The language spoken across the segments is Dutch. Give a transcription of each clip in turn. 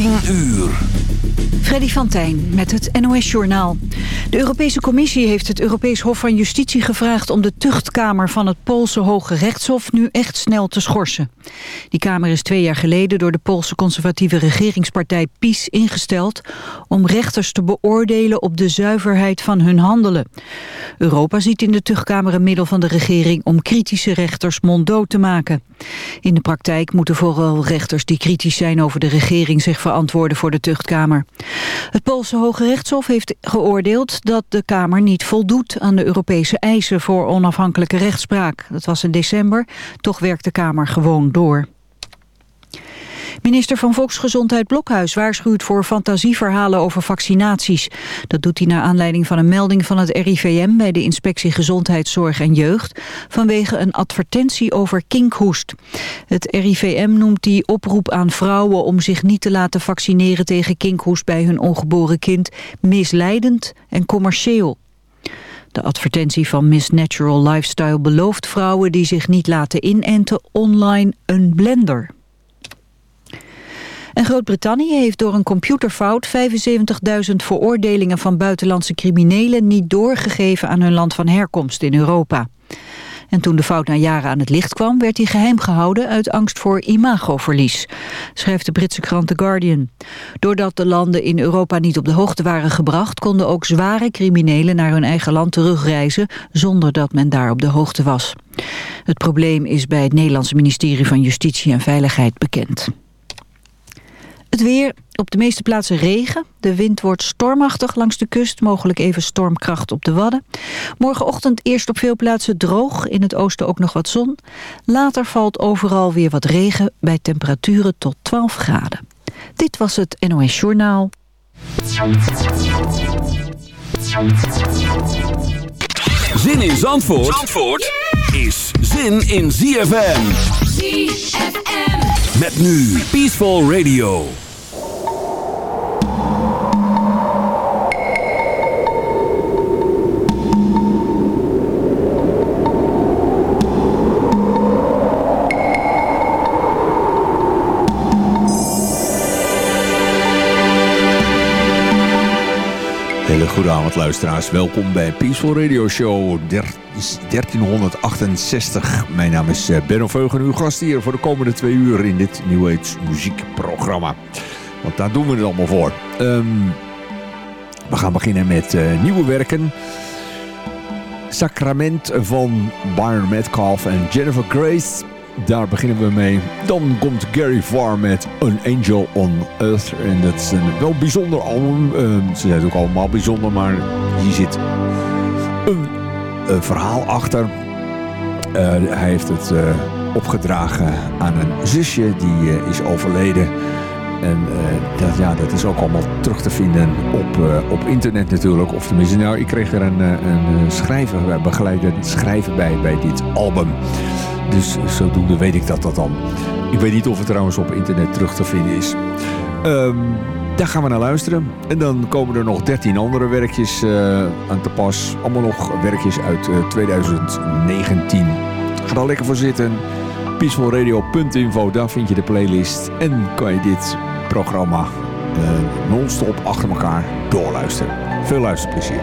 10 uur. Freddy van Tijn met het NOS-journaal. De Europese Commissie heeft het Europees Hof van Justitie gevraagd... om de tuchtkamer van het Poolse Hoge Rechtshof nu echt snel te schorsen. Die kamer is twee jaar geleden door de Poolse conservatieve regeringspartij PiS ingesteld... om rechters te beoordelen op de zuiverheid van hun handelen. Europa ziet in de tuchtkamer een middel van de regering... om kritische rechters monddood te maken. In de praktijk moeten vooral rechters die kritisch zijn over de regering... zich verantwoorden voor de tuchtkamer. Het Poolse Hoge Rechtshof heeft geoordeeld dat de Kamer niet voldoet aan de Europese eisen voor onafhankelijke rechtspraak. Dat was in december, toch werkt de Kamer gewoon door. Minister van Volksgezondheid Blokhuis waarschuwt voor fantasieverhalen over vaccinaties. Dat doet hij naar aanleiding van een melding van het RIVM bij de Inspectie Gezondheidszorg en Jeugd vanwege een advertentie over kinkhoest. Het RIVM noemt die oproep aan vrouwen om zich niet te laten vaccineren tegen kinkhoest bij hun ongeboren kind misleidend en commercieel. De advertentie van Miss Natural Lifestyle belooft vrouwen die zich niet laten inenten online een blender. En Groot-Brittannië heeft door een computerfout 75.000 veroordelingen van buitenlandse criminelen niet doorgegeven aan hun land van herkomst in Europa. En toen de fout na jaren aan het licht kwam, werd hij geheim gehouden uit angst voor imagoverlies, schrijft de Britse krant The Guardian. Doordat de landen in Europa niet op de hoogte waren gebracht, konden ook zware criminelen naar hun eigen land terugreizen, zonder dat men daar op de hoogte was. Het probleem is bij het Nederlandse ministerie van Justitie en Veiligheid bekend. Het weer, op de meeste plaatsen regen. De wind wordt stormachtig langs de kust, mogelijk even stormkracht op de Wadden. Morgenochtend eerst op veel plaatsen droog, in het oosten ook nog wat zon. Later valt overal weer wat regen bij temperaturen tot 12 graden. Dit was het NOS Journaal. Zin in Zandvoort, Zandvoort is zin in ZFM. ZFM. Met nu Peaceful Radio. Hele goede avond luisteraars. Welkom bij Peaceful Radio Show 1368. Mijn naam is eh, Benno Veugen, uw gast hier voor de komende twee uur in dit New Age muziekprogramma. Want daar doen we het allemaal voor. Ehm, we gaan beginnen met uh, nieuwe werken. Sacrament van Byron Metcalf en Jennifer Grace. Daar beginnen we mee. Dan komt Gary Farr met An Angel on Earth. En dat is een wel bijzonder album. Uh, ze zijn ook allemaal bijzonder, maar hier zit een, verhaal achter. Uh, hij heeft het uh, opgedragen aan een zusje die uh, is overleden. En dat, ja, dat is ook allemaal terug te vinden op, op internet natuurlijk. Of tenminste, nou, ik kreeg er een, een schrijver, begeleider schrijver bij, bij dit album. Dus zodoende weet ik dat dat dan. Ik weet niet of het trouwens op internet terug te vinden is. Um, daar gaan we naar luisteren. En dan komen er nog 13 andere werkjes aan te pas. Allemaal nog werkjes uit uh, 2019. Ga daar lekker voor zitten. Peacefulradio.info, daar vind je de playlist. En kan je dit programma uh, non-stop achter elkaar doorluisteren. Veel luisterplezier.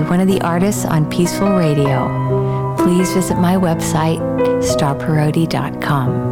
one of the artists on Peaceful Radio. Please visit my website, starparodi.com.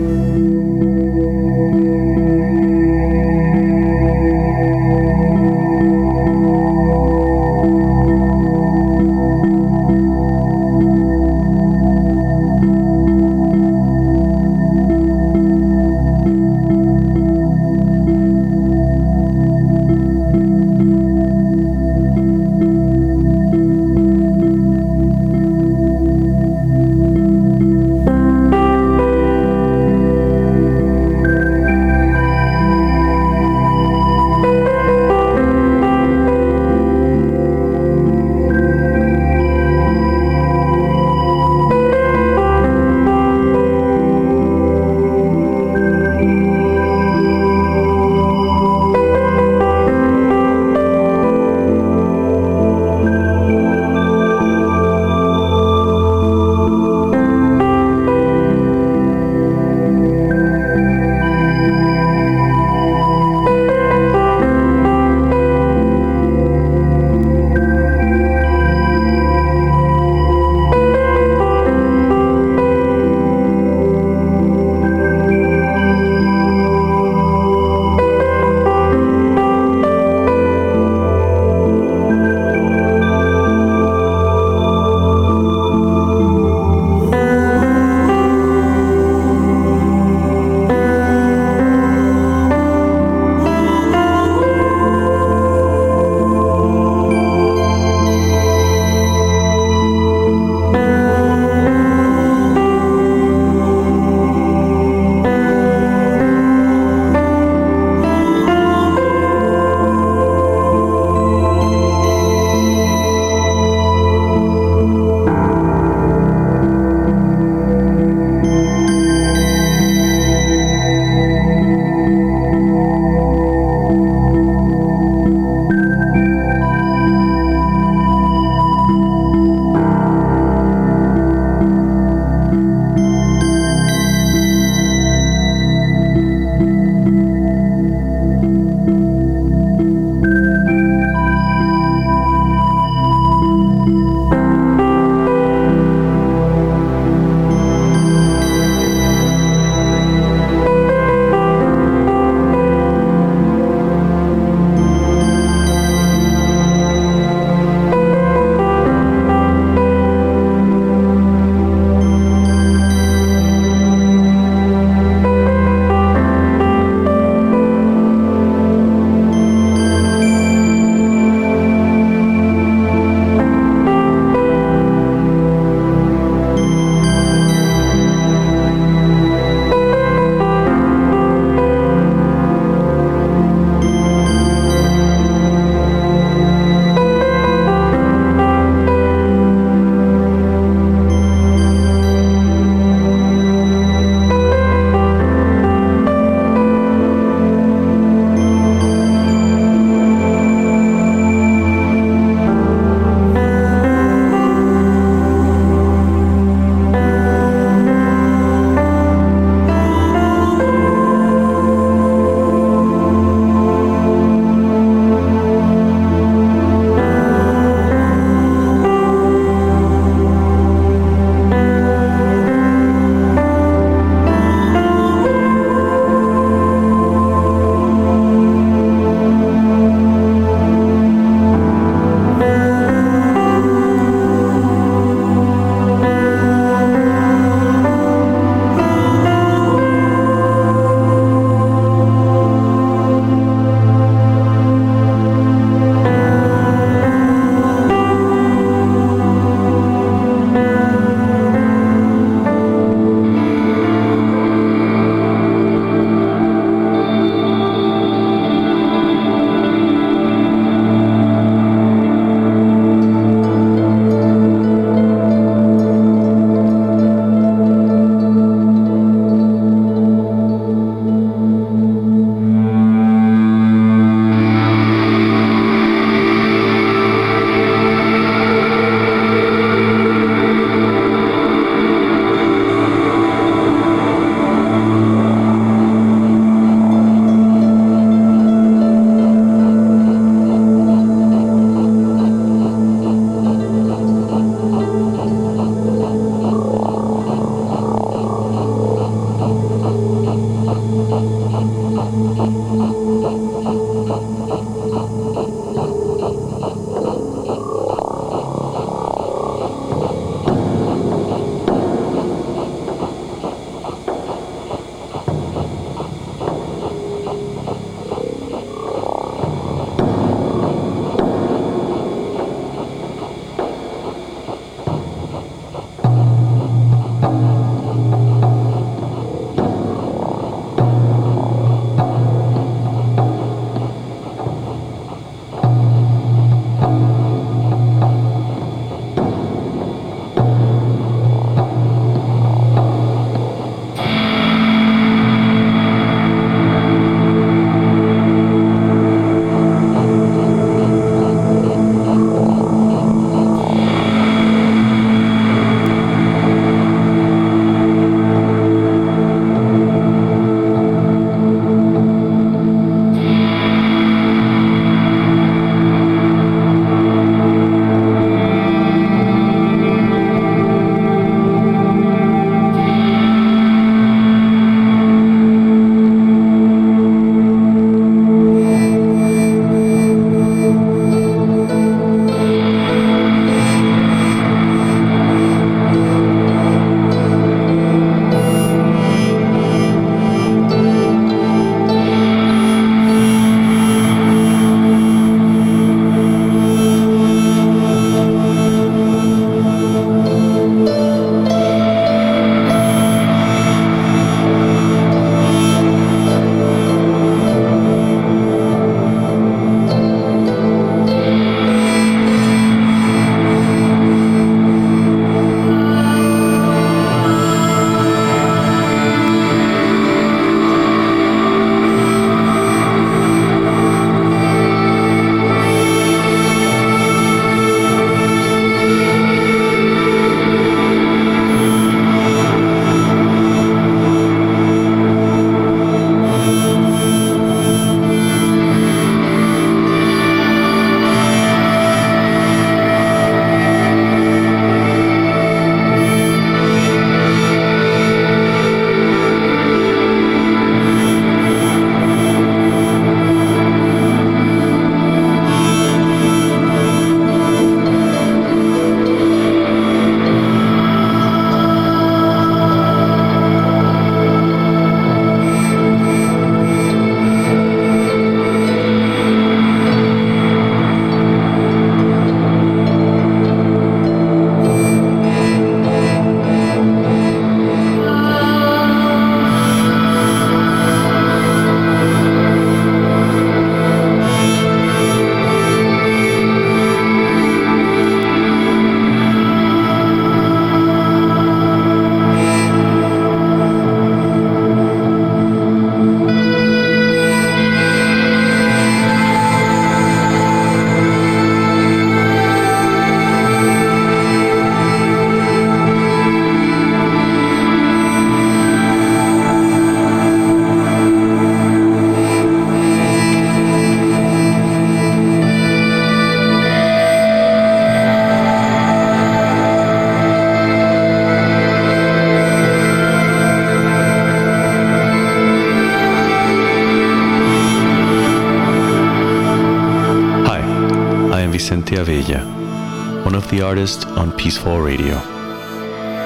artists on Peaceful Radio.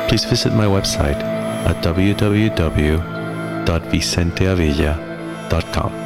Please visit my website at www.vicenteavella.com.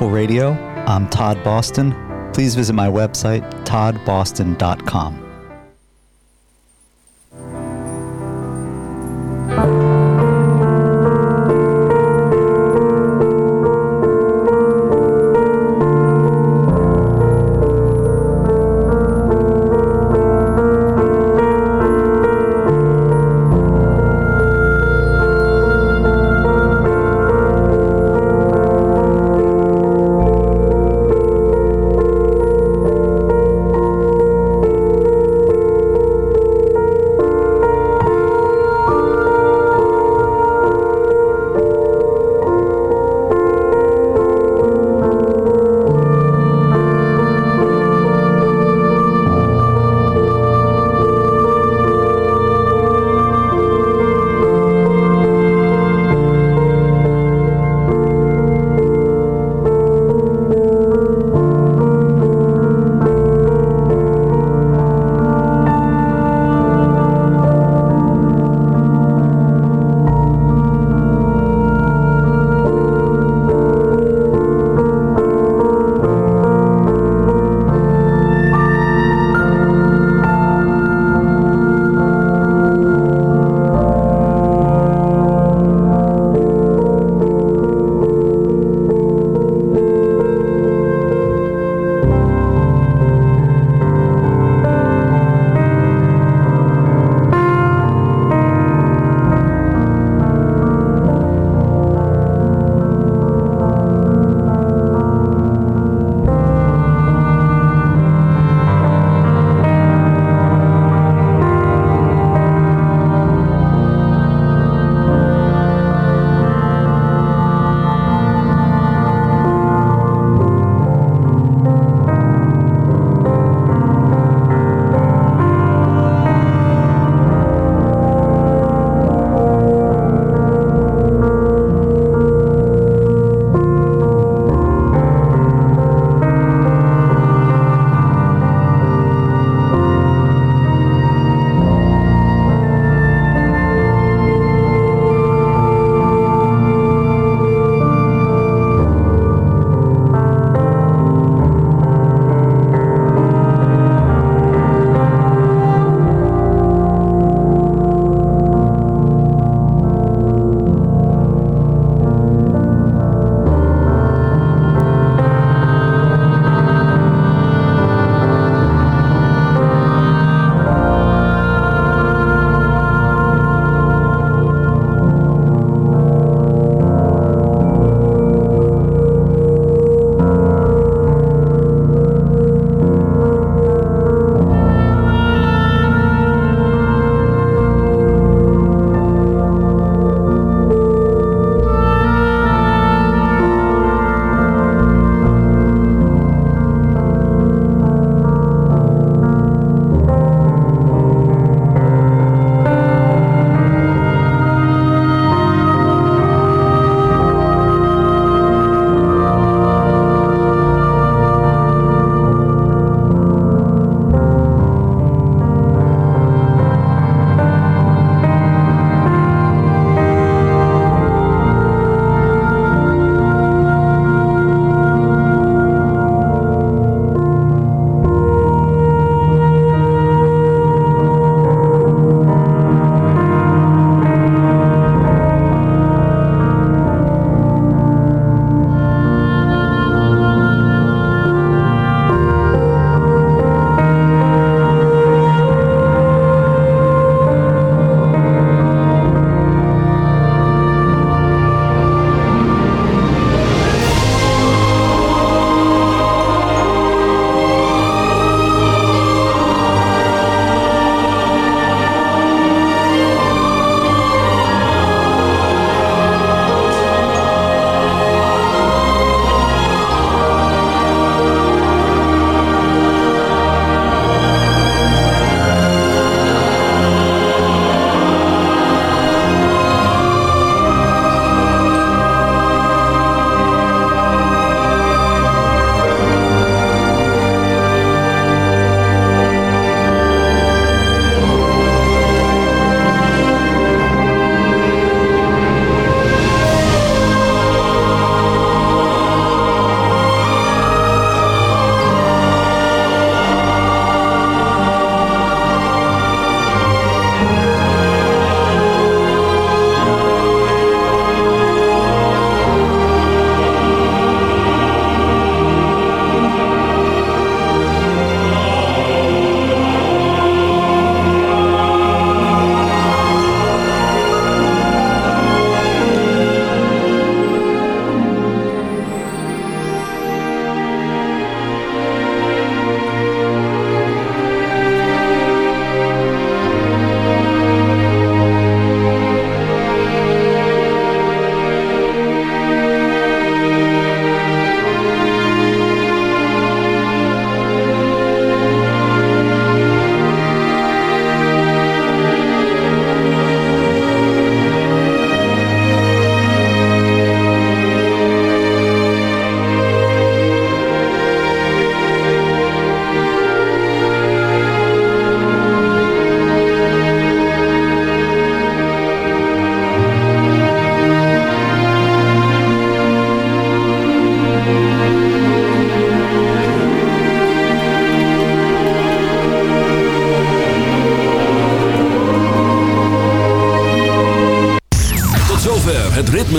Radio. I'm Todd Boston. Please visit my website, toddboston.com.